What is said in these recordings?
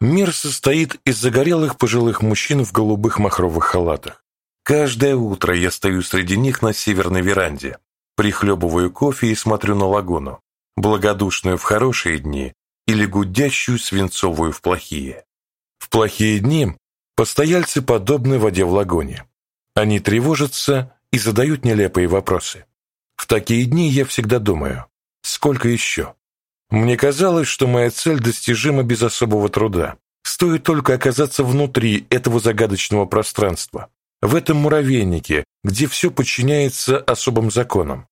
Мир состоит из загорелых пожилых мужчин в голубых махровых халатах. Каждое утро я стою среди них на северной веранде, прихлебываю кофе и смотрю на лагуну, благодушную в хорошие дни или гудящую свинцовую в плохие. В плохие дни постояльцы подобны воде в лагуне. Они тревожатся и задают нелепые вопросы. В такие дни я всегда думаю, сколько еще? Мне казалось, что моя цель достижима без особого труда. Стоит только оказаться внутри этого загадочного пространства, в этом муравейнике, где все подчиняется особым законам.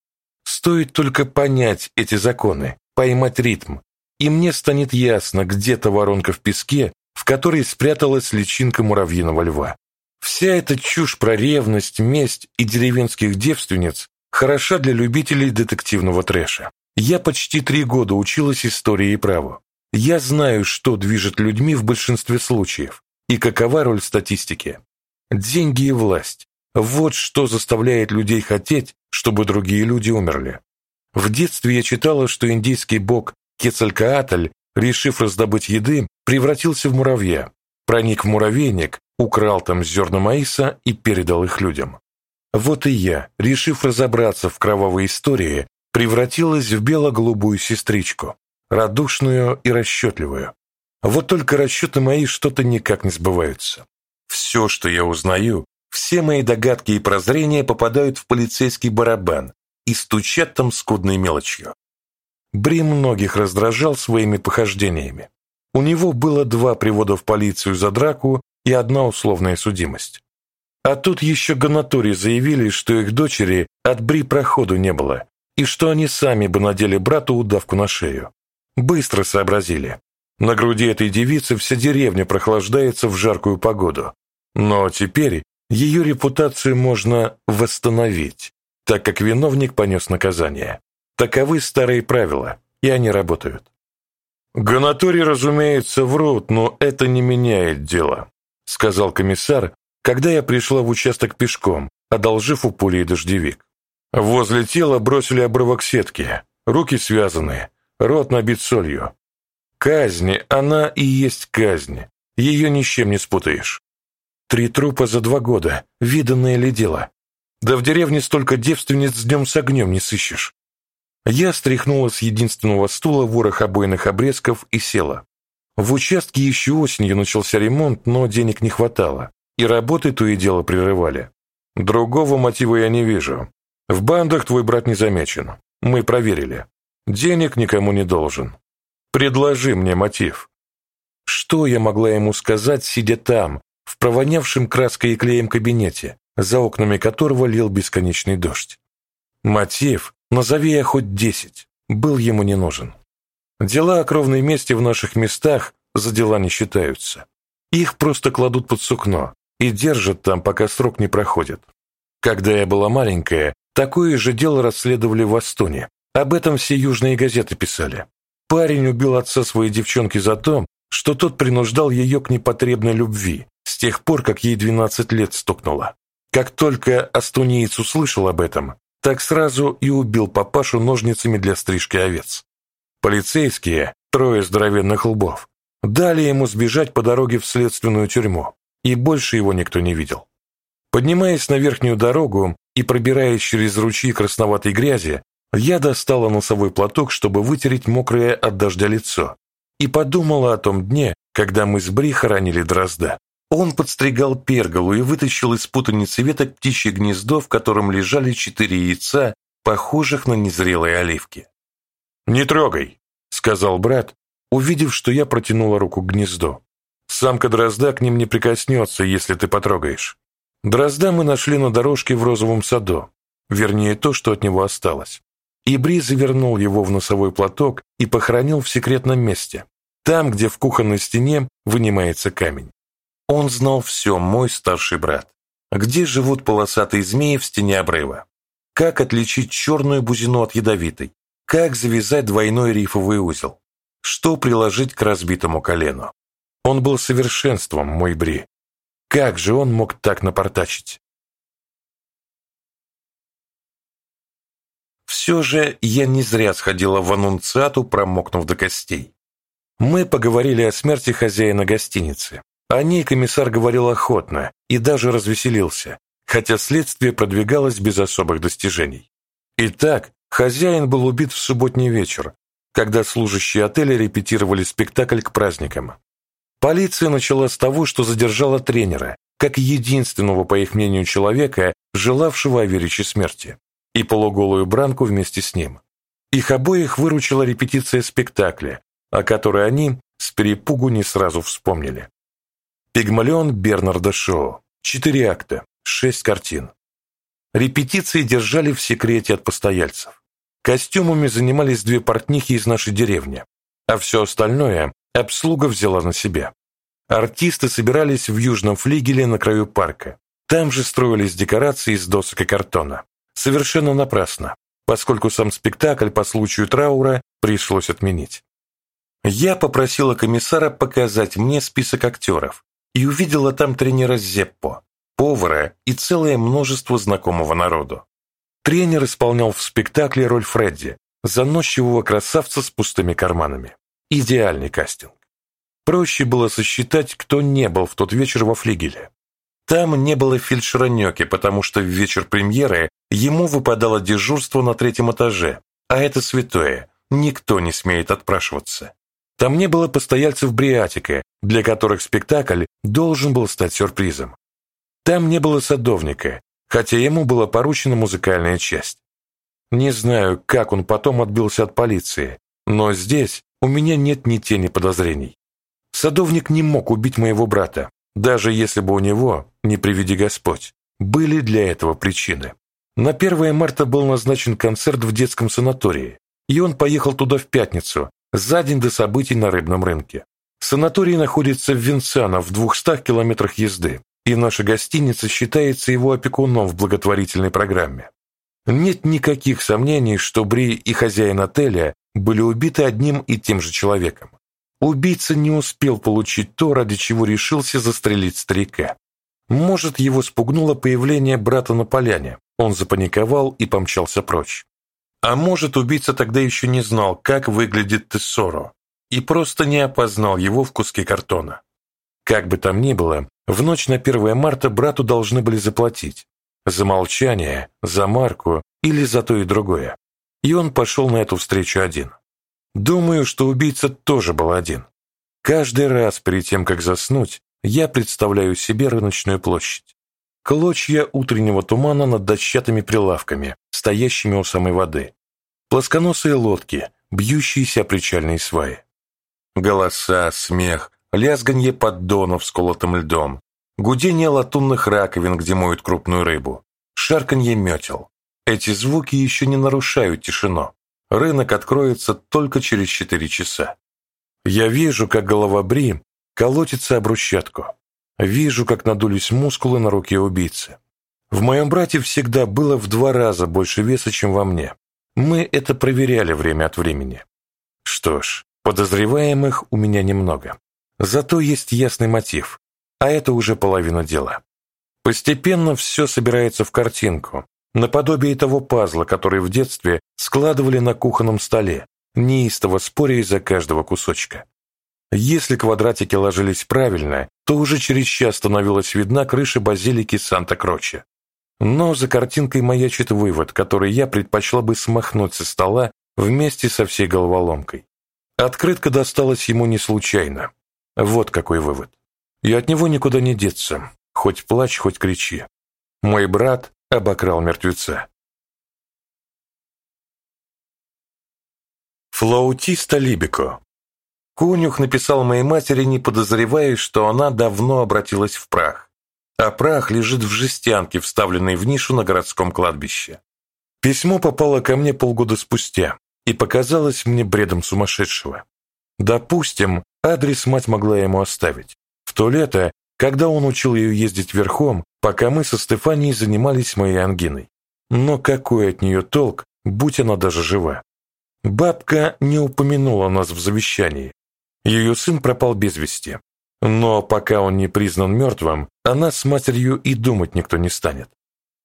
Стоит только понять эти законы, поймать ритм, и мне станет ясно, где-то воронка в песке, в которой спряталась личинка муравьиного льва. Вся эта чушь про ревность, месть и деревенских девственниц хороша для любителей детективного трэша. Я почти три года училась истории и праву. Я знаю, что движет людьми в большинстве случаев и какова роль статистики. Деньги и власть – вот что заставляет людей хотеть, чтобы другие люди умерли. В детстве я читала, что индийский бог Кецалькаатль, решив раздобыть еды, превратился в муравья, проник в муравейник, украл там зерна маиса и передал их людям. Вот и я, решив разобраться в кровавой истории, превратилась в бело-голубую сестричку, радушную и расчетливую. Вот только расчеты мои что-то никак не сбываются. Все, что я узнаю, все мои догадки и прозрения попадают в полицейский барабан и стучат там скудной мелочью. Бри многих раздражал своими похождениями. У него было два привода в полицию за драку и одна условная судимость. А тут еще гонатори заявили, что их дочери от Бри проходу не было, и что они сами бы надели брату удавку на шею. Быстро сообразили. На груди этой девицы вся деревня прохлаждается в жаркую погоду. Но теперь ее репутацию можно восстановить, так как виновник понес наказание. Таковы старые правила, и они работают. «Гонатори, разумеется, врут, но это не меняет дело», сказал комиссар, когда я пришла в участок пешком, одолжив у пули дождевик. Возле тела бросили обрывок сетки, руки связаны, рот набит солью. Казни, она и есть казнь, ее ни с чем не спутаешь. Три трупа за два года, виданное ли дело? Да в деревне столько девственниц с днем с огнем не сыщешь. Я стряхнула с единственного стула ворох обойных обрезков и села. В участке еще осенью начался ремонт, но денег не хватало, и работы то и дело прерывали. Другого мотива я не вижу. В бандах твой брат не замечен. Мы проверили. Денег никому не должен. Предложи мне мотив. Что я могла ему сказать, сидя там, в провонявшем краской и клеем кабинете, за окнами которого лил бесконечный дождь? Мотив, назови я хоть десять, был ему не нужен. Дела о кровной мести в наших местах за дела не считаются. Их просто кладут под сукно и держат там, пока срок не проходит. Когда я была маленькая, Такое же дело расследовали в Астоне. Об этом все южные газеты писали. Парень убил отца своей девчонки за то, что тот принуждал ее к непотребной любви с тех пор, как ей 12 лет стукнуло. Как только астуниец услышал об этом, так сразу и убил папашу ножницами для стрижки овец. Полицейские, трое здоровенных лбов, дали ему сбежать по дороге в следственную тюрьму, и больше его никто не видел. Поднимаясь на верхнюю дорогу и пробираясь через ручьи красноватой грязи, я достала носовой платок, чтобы вытереть мокрое от дождя лицо, и подумала о том дне, когда мы с Бри хоронили дрозда. Он подстригал перголу и вытащил из путаницы веток птичье гнездо, в котором лежали четыре яйца, похожих на незрелые оливки. «Не трогай», — сказал брат, увидев, что я протянула руку к гнезду. «Самка дрозда к ним не прикоснется, если ты потрогаешь». Дрозда мы нашли на дорожке в розовом саду, вернее то, что от него осталось. И Бри завернул его в носовой платок и похоронил в секретном месте, там, где в кухонной стене вынимается камень. Он знал все, мой старший брат. Где живут полосатые змеи в стене обрыва? Как отличить черную бузину от ядовитой? Как завязать двойной рифовый узел? Что приложить к разбитому колену? Он был совершенством, мой Бри, как же он мог так напортачить? Все же я не зря сходила в аннунциату, промокнув до костей. Мы поговорили о смерти хозяина гостиницы. О ней комиссар говорил охотно и даже развеселился, хотя следствие продвигалось без особых достижений. Итак, хозяин был убит в субботний вечер, когда служащие отеля репетировали спектакль к праздникам. Полиция начала с того, что задержала тренера, как единственного, по их мнению, человека, желавшего о Вериче смерти, и полуголую Бранку вместе с ним. Их обоих выручила репетиция спектакля, о которой они с перепугу не сразу вспомнили. «Пигмалион Бернарда Шоу». Четыре акта, шесть картин. Репетиции держали в секрете от постояльцев. Костюмами занимались две портнихи из нашей деревни, а все остальное обслуга взяла на себя. Артисты собирались в южном флигеле на краю парка. Там же строились декорации из досок и картона. Совершенно напрасно, поскольку сам спектакль по случаю траура пришлось отменить. Я попросила комиссара показать мне список актеров и увидела там тренера Зеппо, повара и целое множество знакомого народу. Тренер исполнял в спектакле роль Фредди, заносчивого красавца с пустыми карманами. Идеальный кастинг. Проще было сосчитать, кто не был в тот вечер во флигеле. Там не было фельдшера Нёки, потому что в вечер премьеры ему выпадало дежурство на третьем этаже, а это святое, никто не смеет отпрашиваться. Там не было постояльцев Бриатика, для которых спектакль должен был стать сюрпризом. Там не было садовника, хотя ему была поручена музыкальная часть. Не знаю, как он потом отбился от полиции, но здесь у меня нет ни тени подозрений. Садовник не мог убить моего брата, даже если бы у него, не приведи Господь, были для этого причины. На 1 марта был назначен концерт в детском санатории, и он поехал туда в пятницу, за день до событий на рыбном рынке. Санаторий находится в Винсано в 200 километрах езды, и наша гостиница считается его опекуном в благотворительной программе. Нет никаких сомнений, что Бри и хозяин отеля были убиты одним и тем же человеком. Убийца не успел получить то, ради чего решился застрелить старика. Может, его спугнуло появление брата на поляне, он запаниковал и помчался прочь. А может, убийца тогда еще не знал, как выглядит Тессоро, и просто не опознал его в куске картона. Как бы там ни было, в ночь на 1 марта брату должны были заплатить. За молчание, за марку или за то и другое. И он пошел на эту встречу один. Думаю, что убийца тоже был один. Каждый раз перед тем, как заснуть, я представляю себе рыночную площадь. Клочья утреннего тумана над дощатыми прилавками, стоящими у самой воды. Плосконосые лодки, бьющиеся о причальные сваи. Голоса, смех, лязганье поддонов с колотым льдом, гудение латунных раковин, где моют крупную рыбу, шарканье метел. Эти звуки еще не нарушают тишину. Рынок откроется только через четыре часа. Я вижу, как голова Бри колотится об брусчатку. Вижу, как надулись мускулы на руке убийцы. В моем брате всегда было в два раза больше веса, чем во мне. Мы это проверяли время от времени. Что ж, подозреваемых у меня немного. Зато есть ясный мотив, а это уже половина дела. Постепенно все собирается в картинку, наподобие того пазла, который в детстве складывали на кухонном столе, неистово споря из-за каждого кусочка. Если квадратики ложились правильно, то уже через час становилась видна крыша базилики Санта-Кроче. Но за картинкой маячит вывод, который я предпочла бы смахнуть со стола вместе со всей головоломкой. Открытка досталась ему не случайно. Вот какой вывод. И от него никуда не деться, хоть плачь, хоть кричи. Мой брат обокрал мертвеца. Флаутиста Либико. Конюх написал моей матери, не подозревая, что она давно обратилась в прах, а прах лежит в жестянке, вставленной в нишу на городском кладбище. Письмо попало ко мне полгода спустя и показалось мне бредом сумасшедшего. Допустим, адрес мать могла ему оставить. В то лето, когда он учил ее ездить верхом, пока мы со Стефанией занимались моей ангиной. Но какой от нее толк, будь она даже жива? Бабка не упомянула нас в завещании. Ее сын пропал без вести. Но пока он не признан мертвым, о нас с матерью и думать никто не станет.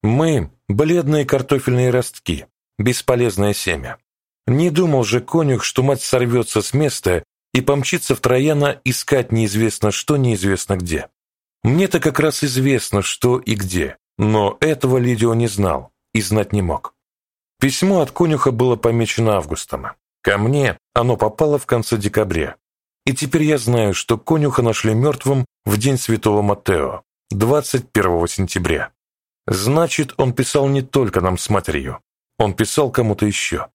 Мы – бледные картофельные ростки, бесполезное семя. Не думал же конюх, что мать сорвется с места и помчится в Трояна искать неизвестно что, неизвестно где. Мне-то как раз известно, что и где, но этого Лидио не знал и знать не мог. Письмо от конюха было помечено августом. Ко мне оно попало в конце декабря. И теперь я знаю, что конюха нашли мертвым в день святого Маттео, 21 сентября. Значит, он писал не только нам с матерью, он писал кому-то еще.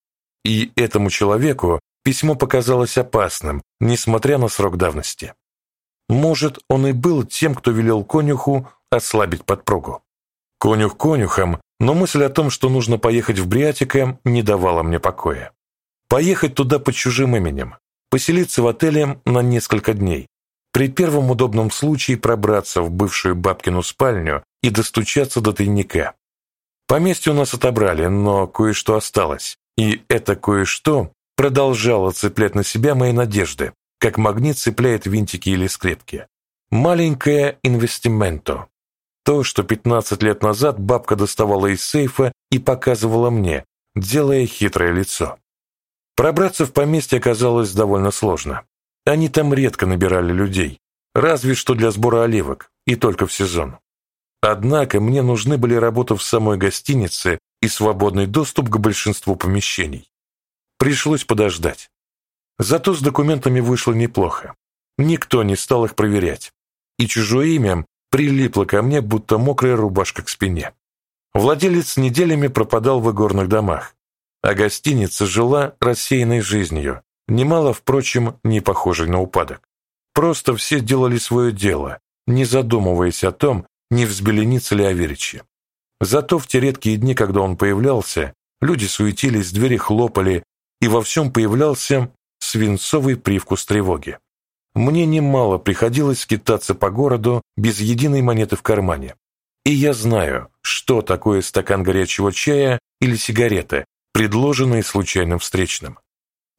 И этому человеку письмо показалось опасным, несмотря на срок давности. Может, он и был тем, кто велел конюху ослабить подпругу. Конюх конюхом, но мысль о том, что нужно поехать в Бриатика, не давала мне покоя. Поехать туда под чужим именем, поселиться в отеле на несколько дней, при первом удобном случае пробраться в бывшую бабкину спальню и достучаться до тайника. Поместье у нас отобрали, но кое-что осталось, и это кое-что продолжало цеплять на себя мои надежды, как магнит цепляет винтики или скрепки. Маленькое инвестименто. То, что 15 лет назад бабка доставала из сейфа и показывала мне, делая хитрое лицо. Пробраться в поместье оказалось довольно сложно. Они там редко набирали людей, разве что для сбора оливок, и только в сезон. Однако мне нужны были работа в самой гостинице и свободный доступ к большинству помещений. Пришлось подождать. Зато с документами вышло неплохо. Никто не стал их проверять. И чужое имя прилипло ко мне, будто мокрая рубашка к спине. Владелец неделями пропадал в игорных домах, а гостиница жила рассеянной жизнью, немало, впрочем, не похожей на упадок. Просто все делали свое дело, не задумываясь о том, не взбеленится ли Аверичи. Зато в те редкие дни, когда он появлялся, люди суетились, двери хлопали, и во всем появлялся свинцовый привкус тревоги. Мне немало приходилось скитаться по городу без единой монеты в кармане. И я знаю, что такое стакан горячего чая или сигареты, предложенные случайным встречным.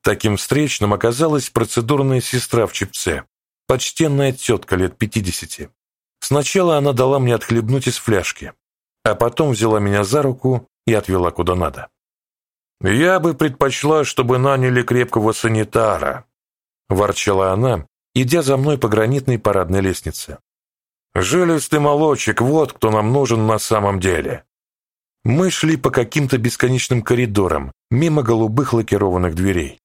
Таким встречным оказалась процедурная сестра в чипце, почтенная тетка лет пятидесяти. Сначала она дала мне отхлебнуть из фляжки, а потом взяла меня за руку и отвела куда надо. «Я бы предпочла, чтобы наняли крепкого санитара», – ворчала она, идя за мной по гранитной парадной лестнице. «Жилистый молочек, вот кто нам нужен на самом деле». Мы шли по каким-то бесконечным коридорам, мимо голубых лакированных дверей.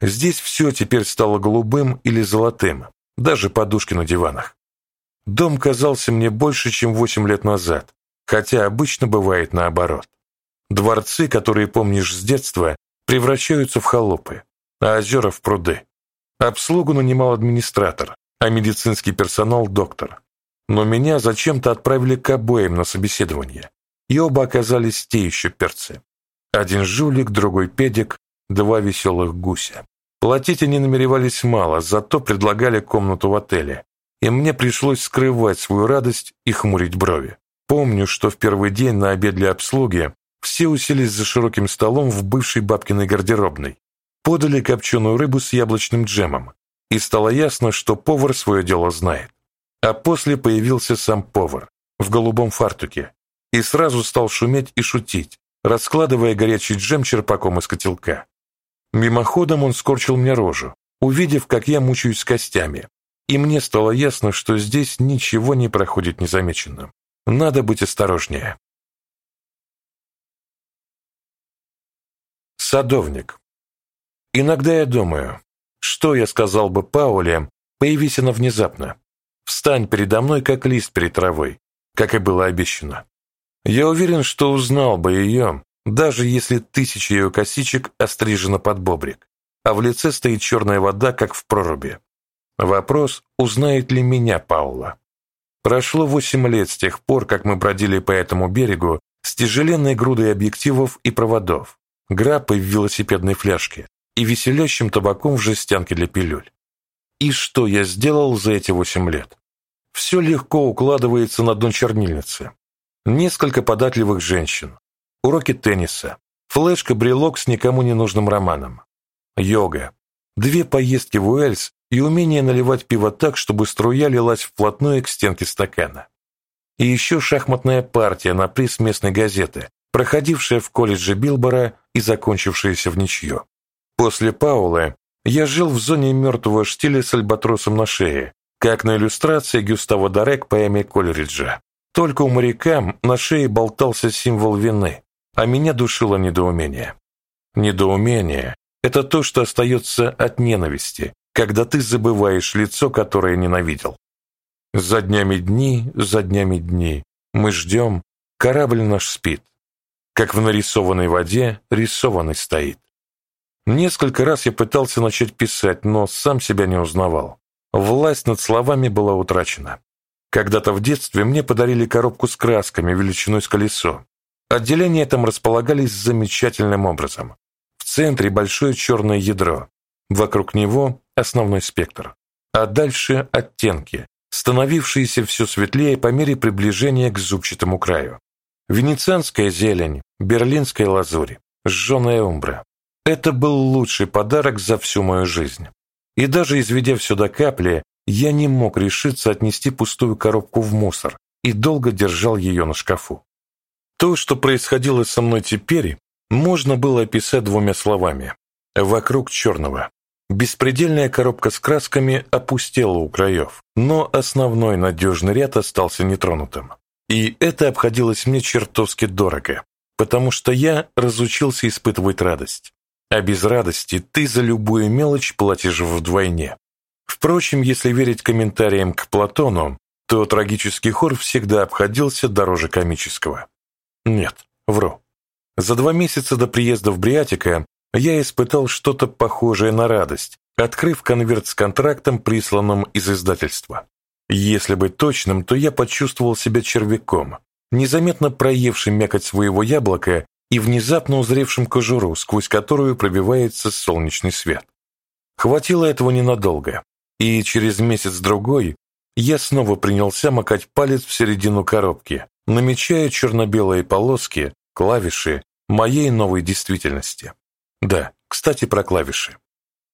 Здесь все теперь стало голубым или золотым, даже подушки на диванах. Дом казался мне больше, чем восемь лет назад, хотя обычно бывает наоборот. Дворцы, которые помнишь с детства, превращаются в холопы, а озера в пруды. Обслугу нанимал администратор, а медицинский персонал – доктор. Но меня зачем-то отправили к обоим на собеседование, и оба оказались те еще перцы. Один жулик, другой педик, два веселых гуся. Платить они намеревались мало, зато предлагали комнату в отеле, и мне пришлось скрывать свою радость и хмурить брови. Помню, что в первый день на обед для обслуги все уселись за широким столом в бывшей бабкиной гардеробной, подали копченую рыбу с яблочным джемом, и стало ясно, что повар свое дело знает. А после появился сам повар в голубом фартуке и сразу стал шуметь и шутить, раскладывая горячий джем черпаком из котелка. Мимоходом он скорчил мне рожу, увидев, как я мучаюсь с костями, и мне стало ясно, что здесь ничего не проходит незамеченным. Надо быть осторожнее. Садовник. Иногда я думаю, что я сказал бы Пауле, появись она внезапно. Встань передо мной, как лист перед травой, как и было обещано. Я уверен, что узнал бы ее, даже если тысяча ее косичек острижена под бобрик, а в лице стоит черная вода, как в проруби. Вопрос, узнает ли меня Паула. Прошло восемь лет с тех пор, как мы бродили по этому берегу с тяжеленной грудой объективов и проводов, граппой в велосипедной фляжке, и веселящим табаком в жестянке для пилюль. И что я сделал за эти восемь лет? Все легко укладывается на дно чернильницы. Несколько податливых женщин, уроки тенниса, флешка-брелок с никому не нужным романом, йога, две поездки в Уэльс и умение наливать пиво так, чтобы струя лилась вплотную к стенке стакана. И еще шахматная партия на приз местной газеты, проходившая в колледже Билбора и закончившаяся в ничью. После Паулы Я жил в зоне мертвого штиля с альбатросом на шее, как на иллюстрации Гюстава Даре к поэме Кольриджа. Только у моряка на шее болтался символ вины, а меня душило недоумение. Недоумение – это то, что остается от ненависти, когда ты забываешь лицо, которое ненавидел. За днями дни, за днями дни. Мы ждем, корабль наш спит. Как в нарисованной воде рисованный стоит. Несколько раз я пытался начать писать, но сам себя не узнавал. Власть над словами была утрачена. Когда-то в детстве мне подарили коробку с красками величиной с колесо. Отделения там располагались замечательным образом. В центре большое черное ядро. Вокруг него основной спектр. А дальше оттенки, становившиеся все светлее по мере приближения к зубчатому краю. Венецианская зелень, берлинская лазурь, сжженная умбра. Это был лучший подарок за всю мою жизнь. И даже изведя все до капли, я не мог решиться отнести пустую коробку в мусор и долго держал ее на шкафу. То, что происходило со мной теперь, можно было описать двумя словами. Вокруг черного. Беспредельная коробка с красками опустела у краев, но основной надежный ряд остался нетронутым. И это обходилось мне чертовски дорого, потому что я разучился испытывать радость. А без радости ты за любую мелочь платишь вдвойне. Впрочем, если верить комментариям к Платону, то трагический хор всегда обходился дороже комического. Нет, вру. За два месяца до приезда в Бриатика я испытал что-то похожее на радость, открыв конверт с контрактом, присланным из издательства. Если быть точным, то я почувствовал себя червяком, незаметно проевшим мякоть своего яблока и внезапно узревшим кожуру, сквозь которую пробивается солнечный свет. Хватило этого ненадолго, и через месяц-другой я снова принялся макать палец в середину коробки, намечая черно-белые полоски, клавиши моей новой действительности. Да, кстати, про клавиши.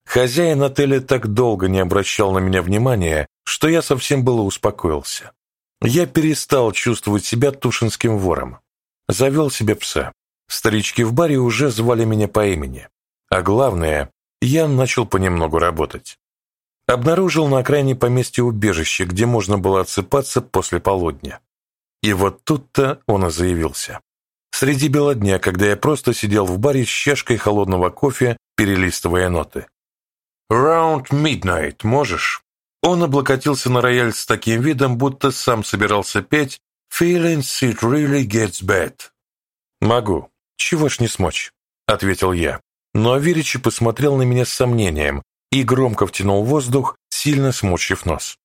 Хозяин отеля так долго не обращал на меня внимания, что я совсем было успокоился. Я перестал чувствовать себя тушинским вором. Завел себе пса. Старички в баре уже звали меня по имени. А главное, я начал понемногу работать. Обнаружил на окраине поместья убежище, где можно было отсыпаться после полудня. И вот тут-то он и заявился. Среди бела дня, когда я просто сидел в баре с чашкой холодного кофе, перелистывая ноты. «Round midnight, можешь?» Он облокотился на рояль с таким видом, будто сам собирался петь «Feelings it really gets bad». «Могу. Чего ж не смочь?» — ответил я. Но Аверичи посмотрел на меня с сомнением и громко втянул воздух, сильно смочив нос.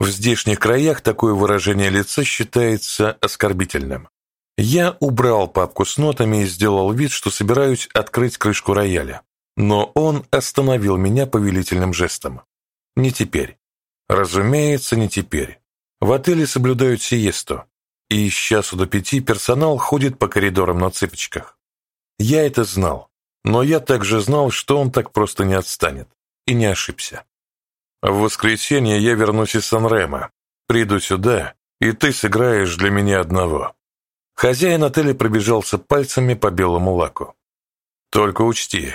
В здешних краях такое выражение лица считается оскорбительным. Я убрал папку с нотами и сделал вид, что собираюсь открыть крышку рояля. Но он остановил меня повелительным жестом. Не теперь. Разумеется, не теперь. В отеле соблюдают сиесту, и с часу до пяти персонал ходит по коридорам на цыпочках. Я это знал, но я также знал, что он так просто не отстанет, и не ошибся. В воскресенье я вернусь из Сан-Ремо, приду сюда, и ты сыграешь для меня одного. Хозяин отеля пробежался пальцами по белому лаку. «Только учти,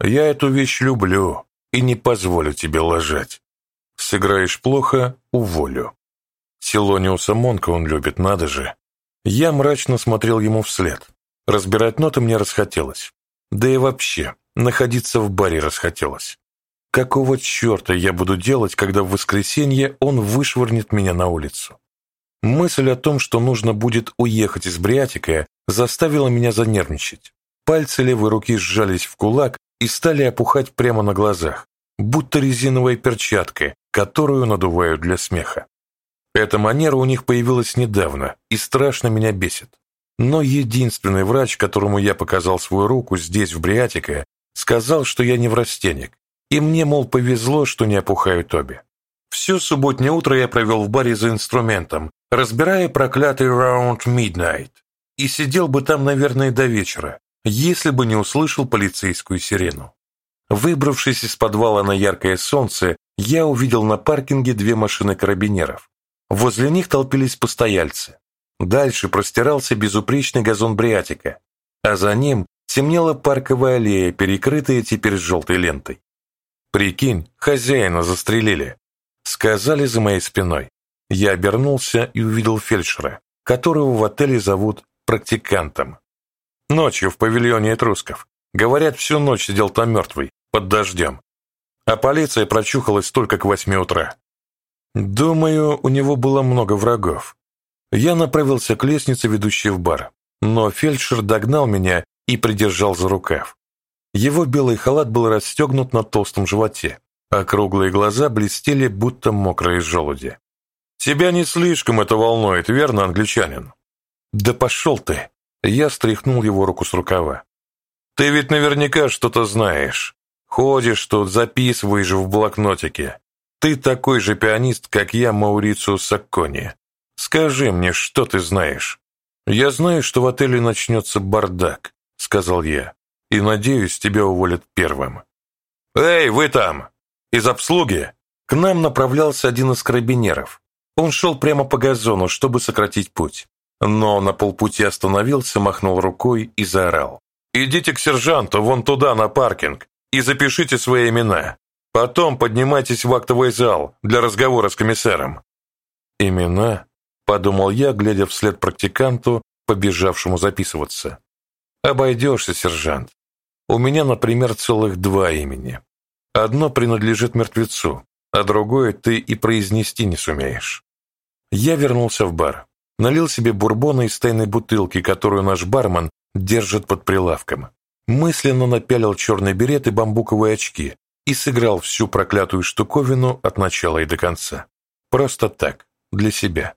я эту вещь люблю и не позволю тебе ложать. Сыграешь плохо — уволю». Силониуса Монка он любит, надо же. Я мрачно смотрел ему вслед. Разбирать ноты мне расхотелось. Да и вообще, находиться в баре расхотелось. Какого черта я буду делать, когда в воскресенье он вышвырнет меня на улицу? Мысль о том, что нужно будет уехать из Бриатика, заставила меня занервничать. Пальцы левой руки сжались в кулак и стали опухать прямо на глазах, будто резиновая перчатка, которую надувают для смеха. Эта манера у них появилась недавно и страшно меня бесит. Но единственный врач, которому я показал свою руку здесь, в Бриатике, сказал, что я не неврастенник, и мне, мол, повезло, что не опухают обе. Все субботнее утро я провел в баре за инструментом, разбирая проклятый Round Midnight, и сидел бы там, наверное, до вечера, если бы не услышал полицейскую сирену. Выбравшись из подвала на яркое солнце, я увидел на паркинге две машины карабинеров. Возле них толпились постояльцы. Дальше простирался безупречный газон Бриатика, а за ним темнела парковая аллея, перекрытая теперь желтой лентой. Прикинь, хозяина застрелили. Сказали за моей спиной. Я обернулся и увидел фельдшера, которого в отеле зовут практикантом. Ночью в павильоне Этрусков. Говорят, всю ночь сидел там мертвый, под дождем. А полиция прочухалась только к восьми утра. Думаю, у него было много врагов. Я направился к лестнице, ведущей в бар, но фельдшер догнал меня и придержал за рукав. Его белый халат был расстегнут на толстом животе, а круглые глаза блестели, будто мокрые желуди. «Тебя не слишком это волнует, верно, англичанин?» «Да пошел ты!» Я стряхнул его руку с рукава. «Ты ведь наверняка что-то знаешь. Ходишь тут, записываешь в блокнотике. Ты такой же пианист, как я, Маурицио Саккони. Скажи мне, что ты знаешь?» «Я знаю, что в отеле начнется бардак», — сказал я, «и надеюсь, тебя уволят первым». «Эй, вы там! Из обслуги!» К нам направлялся один из карабинеров. Он шел прямо по газону, чтобы сократить путь. Но на полпути остановился, махнул рукой и заорал. «Идите к сержанту, вон туда, на паркинг, и запишите свои имена. Потом поднимайтесь в актовый зал для разговора с комиссаром». «Имена?» – подумал я, глядя вслед практиканту, побежавшему записываться. «Обойдешься, сержант. У меня, например, целых два имени. Одно принадлежит мертвецу, а другое ты и произнести не сумеешь». Я вернулся в бар, налил себе бурбона из тайной бутылки, которую наш бармен держит под прилавком. Мысленно напялил черный берет и бамбуковые очки, и сыграл всю проклятую штуковину от начала и до конца. Просто так, для себя.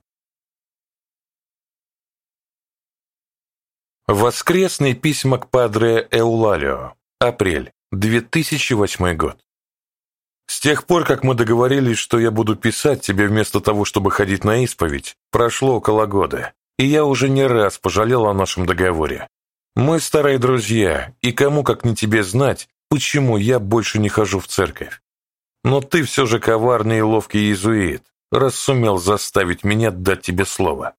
Воскресные письма к Падре Эулалио. Апрель, 2008 год. С тех пор, как мы договорились, что я буду писать тебе вместо того, чтобы ходить на исповедь, прошло около года, и я уже не раз пожалел о нашем договоре. Мы старые друзья, и кому как не тебе знать, почему я больше не хожу в церковь. Но ты все же коварный и ловкий иезуит, раз сумел заставить меня дать тебе слово.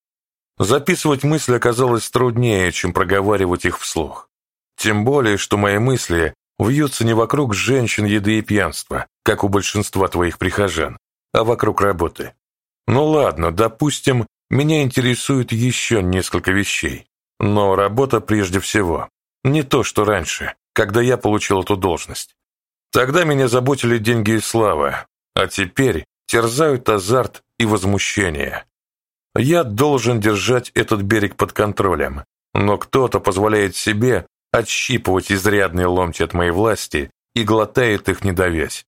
Записывать мысли оказалось труднее, чем проговаривать их вслух. Тем более, что мои мысли вьются не вокруг женщин, еды и пьянства, как у большинства твоих прихожан, а вокруг работы. Ну ладно, допустим, меня интересует еще несколько вещей. Но работа прежде всего. Не то, что раньше, когда я получил эту должность. Тогда меня заботили деньги и слава, а теперь терзают азарт и возмущение. Я должен держать этот берег под контролем, но кто-то позволяет себе отщипывать изрядные ломти от моей власти и глотает их недовязь.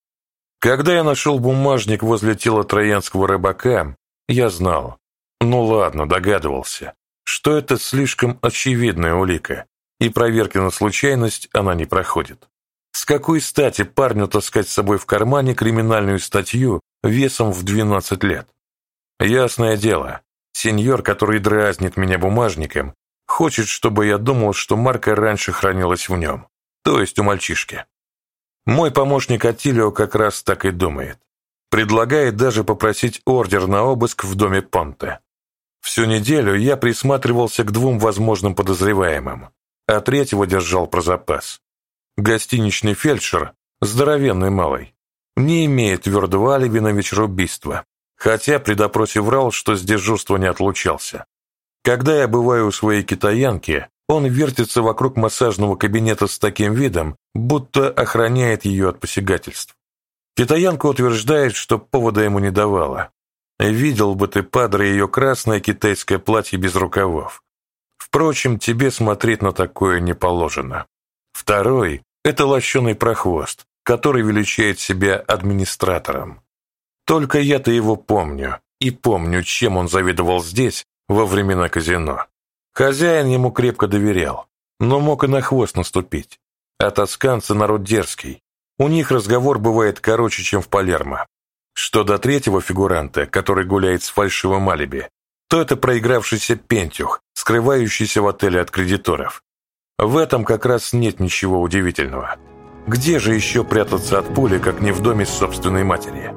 Когда я нашел бумажник возле тела троянского рыбака, я знал, ну ладно, догадывался, что это слишком очевидная улика, и проверки на случайность она не проходит. С какой стати парню таскать с собой в кармане криминальную статью весом в 12 лет? Ясное дело, сеньор, который дразнит меня бумажником, хочет, чтобы я думал, что марка раньше хранилась в нем, то есть у мальчишки. Мой помощник Атилио как раз так и думает. Предлагает даже попросить ордер на обыск в доме Понте. Всю неделю я присматривался к двум возможным подозреваемым а третьего держал про запас. Гостиничный фельдшер, здоровенный малый, не имеет твердого алиби на вечер убийства, хотя при допросе врал, что с дежурства не отлучался. Когда я бываю у своей китаянки, он вертится вокруг массажного кабинета с таким видом, будто охраняет ее от посягательств. Китаянка утверждает, что повода ему не давала. Видел бы ты, падре, ее красное китайское платье без рукавов. Впрочем, тебе смотреть на такое не положено. Второй – это лощеный прохвост, который величает себя администратором. Только я-то его помню, и помню, чем он заведовал здесь во времена казино. Хозяин ему крепко доверял, но мог и на хвост наступить. А тосканцы народ дерзкий. У них разговор бывает короче, чем в Палермо. Что до третьего фигуранта, который гуляет с фальшивым алиби, то это проигравшийся пентюх, скрывающийся в отеле от кредиторов. В этом как раз нет ничего удивительного. Где же еще прятаться от пули, как не в доме собственной матери?»